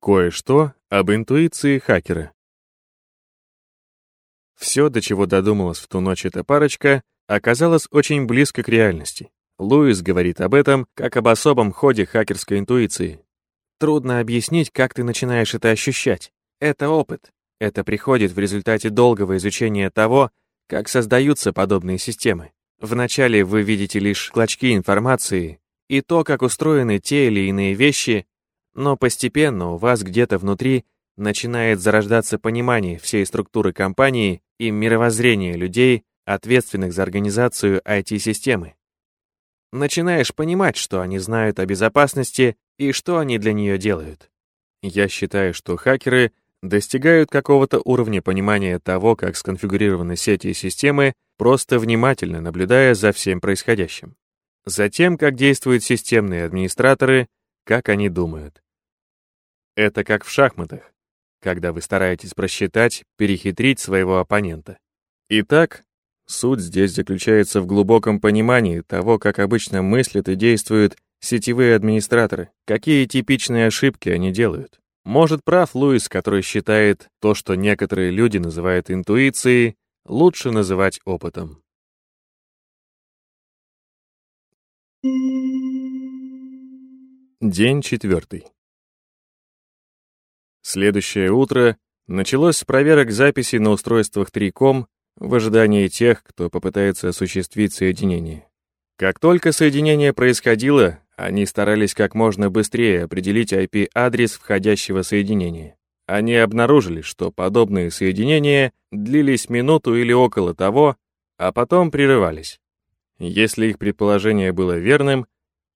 Кое-что об интуиции хакера. Все, до чего додумалась в ту ночь эта парочка, оказалось очень близко к реальности. Луис говорит об этом как об особом ходе хакерской интуиции. Трудно объяснить, как ты начинаешь это ощущать. Это опыт. Это приходит в результате долгого изучения того, как создаются подобные системы. Вначале вы видите лишь клочки информации и то, как устроены те или иные вещи, но постепенно у вас где-то внутри начинает зарождаться понимание всей структуры компании и мировоззрения людей, ответственных за организацию IT-системы. Начинаешь понимать, что они знают о безопасности и что они для нее делают. Я считаю, что хакеры достигают какого-то уровня понимания того, как сконфигурированы сети и системы, просто внимательно наблюдая за всем происходящим. Затем, как действуют системные администраторы, как они думают. Это как в шахматах, когда вы стараетесь просчитать, перехитрить своего оппонента. Итак, суть здесь заключается в глубоком понимании того, как обычно мыслят и действуют сетевые администраторы, какие типичные ошибки они делают. Может, прав Луис, который считает то, что некоторые люди называют интуицией, лучше называть опытом. День четвертый. Следующее утро началось с проверок записей на устройствах Триком в ожидании тех, кто попытается осуществить соединение. Как только соединение происходило, они старались как можно быстрее определить IP-адрес входящего соединения. Они обнаружили, что подобные соединения длились минуту или около того, а потом прерывались. Если их предположение было верным,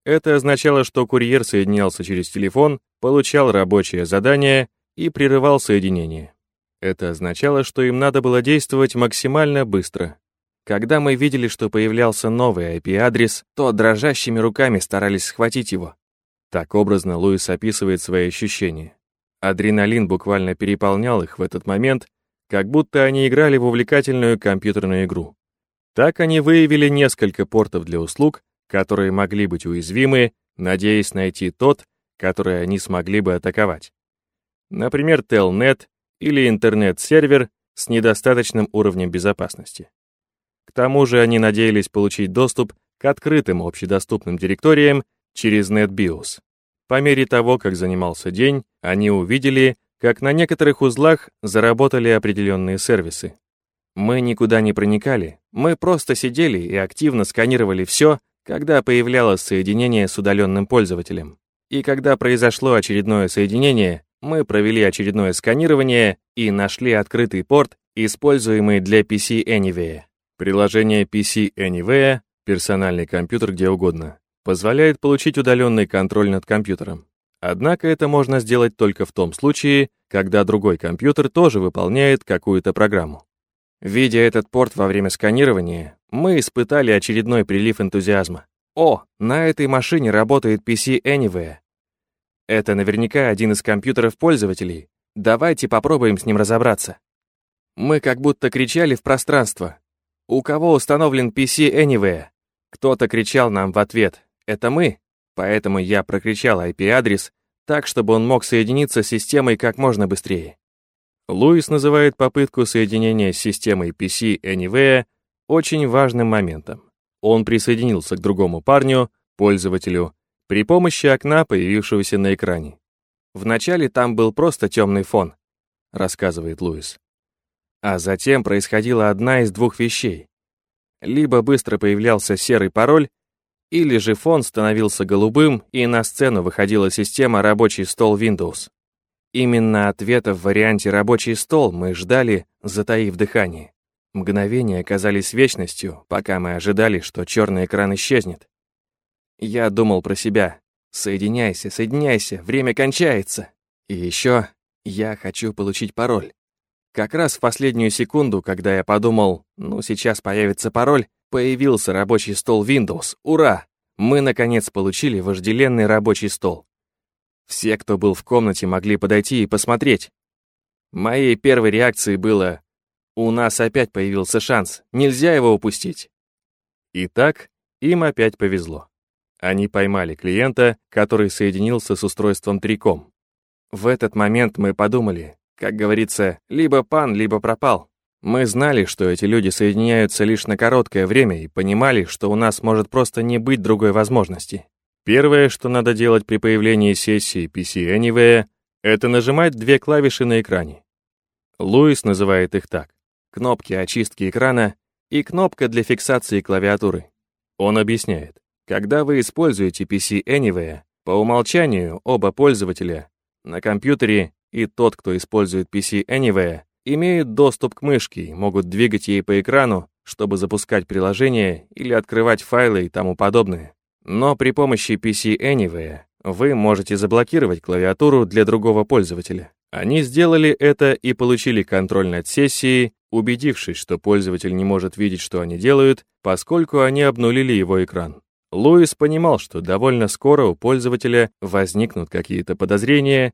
это означало, что курьер соединялся через телефон, получал рабочее задание и прерывал соединение. Это означало, что им надо было действовать максимально быстро. Когда мы видели, что появлялся новый IP-адрес, то дрожащими руками старались схватить его. Так образно Луис описывает свои ощущения. Адреналин буквально переполнял их в этот момент, как будто они играли в увлекательную компьютерную игру. Так они выявили несколько портов для услуг, которые могли быть уязвимы, надеясь найти тот, который они смогли бы атаковать. Например, Telnet или интернет-сервер с недостаточным уровнем безопасности. К тому же они надеялись получить доступ к открытым общедоступным директориям через NetBIOS. По мере того, как занимался день, они увидели, как на некоторых узлах заработали определенные сервисы. Мы никуда не проникали, мы просто сидели и активно сканировали все, когда появлялось соединение с удаленным пользователем. И когда произошло очередное соединение, мы провели очередное сканирование и нашли открытый порт, используемый для PC Anywhere. Приложение PC Anywhere, персональный компьютер где угодно, позволяет получить удаленный контроль над компьютером. Однако это можно сделать только в том случае, когда другой компьютер тоже выполняет какую-то программу. Видя этот порт во время сканирования, мы испытали очередной прилив энтузиазма. О, на этой машине работает PC Anywhere. Это наверняка один из компьютеров пользователей. Давайте попробуем с ним разобраться. Мы как будто кричали в пространство. У кого установлен PC Anywhere? Кто-то кричал нам в ответ. Это мы. Поэтому я прокричал IP-адрес так, чтобы он мог соединиться с системой как можно быстрее. Луис называет попытку соединения с системой PC Anywhere очень важным моментом. Он присоединился к другому парню, пользователю, при помощи окна, появившегося на экране. Вначале там был просто темный фон, рассказывает Луис. А затем происходила одна из двух вещей. Либо быстро появлялся серый пароль, или же фон становился голубым, и на сцену выходила система «Рабочий стол Windows». Именно ответа в варианте «Рабочий стол» мы ждали, затаив дыхание. Мгновения оказались вечностью, пока мы ожидали, что черный экран исчезнет. Я думал про себя. Соединяйся, соединяйся, время кончается. И еще я хочу получить пароль. Как раз в последнюю секунду, когда я подумал, ну сейчас появится пароль, появился рабочий стол Windows. Ура! Мы, наконец, получили вожделенный рабочий стол. Все, кто был в комнате, могли подойти и посмотреть. Моей первой реакцией было «У нас опять появился шанс, нельзя его упустить». Итак, им опять повезло. Они поймали клиента, который соединился с устройством Триком. В этот момент мы подумали, как говорится, либо пан, либо пропал. Мы знали, что эти люди соединяются лишь на короткое время и понимали, что у нас может просто не быть другой возможности. Первое, что надо делать при появлении сессии PC Anywhere, это нажимать две клавиши на экране. Луис называет их так. Кнопки очистки экрана и кнопка для фиксации клавиатуры. Он объясняет, когда вы используете PC Anywhere, по умолчанию оба пользователя на компьютере и тот, кто использует PC Anywhere, имеют доступ к мышке и могут двигать ей по экрану, чтобы запускать приложения или открывать файлы и тому подобное. Но при помощи PC Anywhere вы можете заблокировать клавиатуру для другого пользователя. Они сделали это и получили контроль над сессией, убедившись, что пользователь не может видеть, что они делают, поскольку они обнулили его экран. Луис понимал, что довольно скоро у пользователя возникнут какие-то подозрения,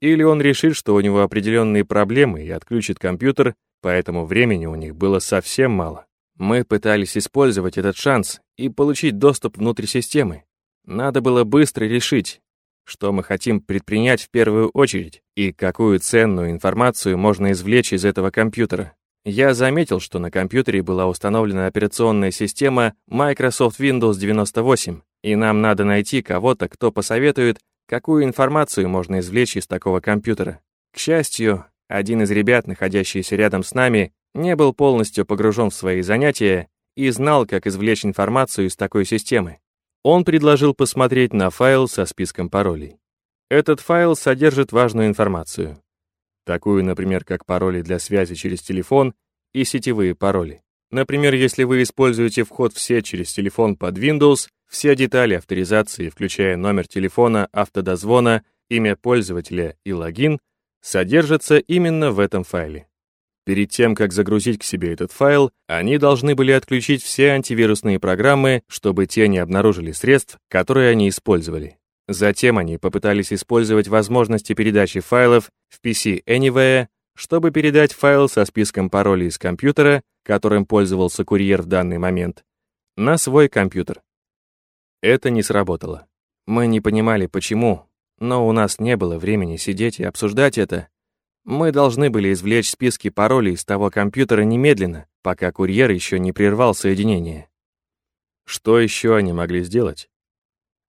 или он решит, что у него определенные проблемы и отключит компьютер, поэтому времени у них было совсем мало. Мы пытались использовать этот шанс и получить доступ внутрь системы. Надо было быстро решить, что мы хотим предпринять в первую очередь и какую ценную информацию можно извлечь из этого компьютера. Я заметил, что на компьютере была установлена операционная система Microsoft Windows 98, и нам надо найти кого-то, кто посоветует, какую информацию можно извлечь из такого компьютера. К счастью, один из ребят, находящийся рядом с нами, не был полностью погружен в свои занятия и знал, как извлечь информацию из такой системы. Он предложил посмотреть на файл со списком паролей. Этот файл содержит важную информацию. Такую, например, как пароли для связи через телефон и сетевые пароли. Например, если вы используете вход в сеть через телефон под Windows, все детали авторизации, включая номер телефона, автодозвона, имя пользователя и логин, содержатся именно в этом файле. Перед тем, как загрузить к себе этот файл, они должны были отключить все антивирусные программы, чтобы те не обнаружили средств, которые они использовали. Затем они попытались использовать возможности передачи файлов в PC Anywhere, чтобы передать файл со списком паролей из компьютера, которым пользовался курьер в данный момент, на свой компьютер. Это не сработало. Мы не понимали, почему, но у нас не было времени сидеть и обсуждать это. Мы должны были извлечь списки паролей из того компьютера немедленно, пока курьер еще не прервал соединение. Что еще они могли сделать?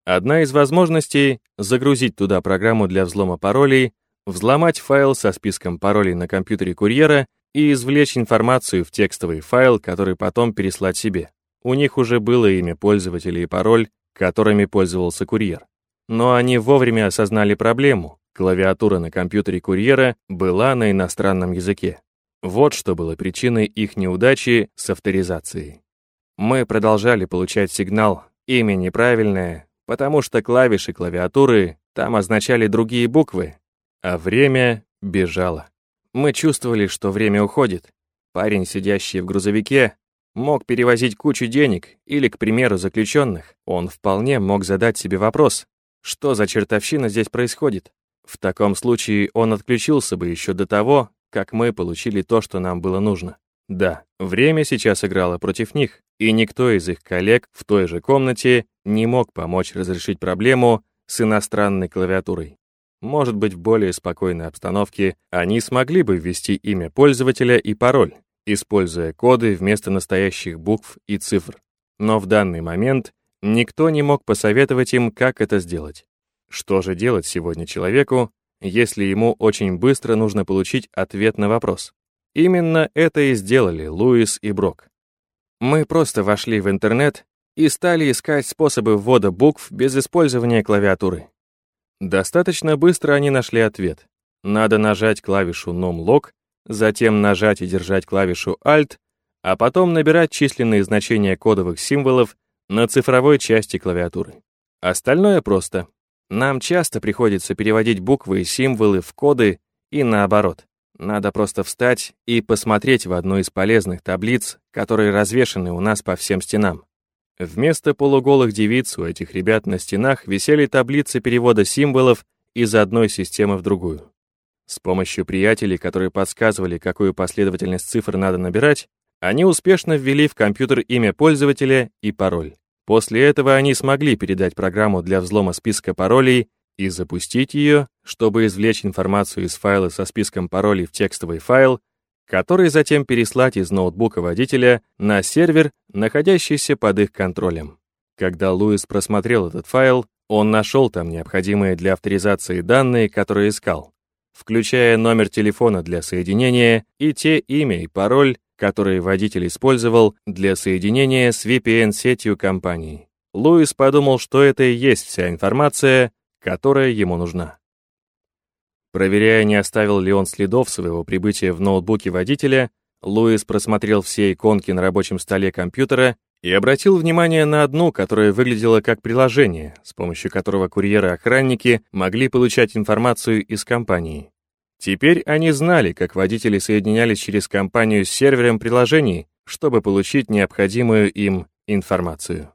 Одна из возможностей — загрузить туда программу для взлома паролей, взломать файл со списком паролей на компьютере курьера и извлечь информацию в текстовый файл, который потом переслать себе. У них уже было имя пользователя и пароль, которыми пользовался курьер. Но они вовремя осознали проблему. Клавиатура на компьютере курьера была на иностранном языке. Вот что было причиной их неудачи с авторизацией. Мы продолжали получать сигнал «имя неправильное», потому что клавиши клавиатуры там означали другие буквы, а время бежало. Мы чувствовали, что время уходит. Парень, сидящий в грузовике, мог перевозить кучу денег или, к примеру, заключенных. Он вполне мог задать себе вопрос, что за чертовщина здесь происходит. В таком случае он отключился бы еще до того, как мы получили то, что нам было нужно. Да, время сейчас играло против них, и никто из их коллег в той же комнате не мог помочь разрешить проблему с иностранной клавиатурой. Может быть, в более спокойной обстановке они смогли бы ввести имя пользователя и пароль, используя коды вместо настоящих букв и цифр. Но в данный момент никто не мог посоветовать им, как это сделать. Что же делать сегодня человеку, если ему очень быстро нужно получить ответ на вопрос? Именно это и сделали Луис и Брок. Мы просто вошли в интернет и стали искать способы ввода букв без использования клавиатуры. Достаточно быстро они нашли ответ. Надо нажать клавишу Numlock затем нажать и держать клавишу Alt, а потом набирать численные значения кодовых символов на цифровой части клавиатуры. Остальное просто. Нам часто приходится переводить буквы и символы в коды и наоборот. Надо просто встать и посмотреть в одну из полезных таблиц, которые развешаны у нас по всем стенам. Вместо полуголых девиц у этих ребят на стенах висели таблицы перевода символов из одной системы в другую. С помощью приятелей, которые подсказывали, какую последовательность цифр надо набирать, они успешно ввели в компьютер имя пользователя и пароль. После этого они смогли передать программу для взлома списка паролей и запустить ее, чтобы извлечь информацию из файла со списком паролей в текстовый файл, который затем переслать из ноутбука водителя на сервер, находящийся под их контролем. Когда Луис просмотрел этот файл, он нашел там необходимые для авторизации данные, которые искал, включая номер телефона для соединения и те имя и пароль, которые водитель использовал для соединения с VPN-сетью компании. Луис подумал, что это и есть вся информация, которая ему нужна. Проверяя, не оставил ли он следов своего прибытия в ноутбуке водителя, Луис просмотрел все иконки на рабочем столе компьютера и обратил внимание на одну, которая выглядела как приложение, с помощью которого курьеры-охранники могли получать информацию из компании. Теперь они знали, как водители соединялись через компанию с сервером приложений, чтобы получить необходимую им информацию.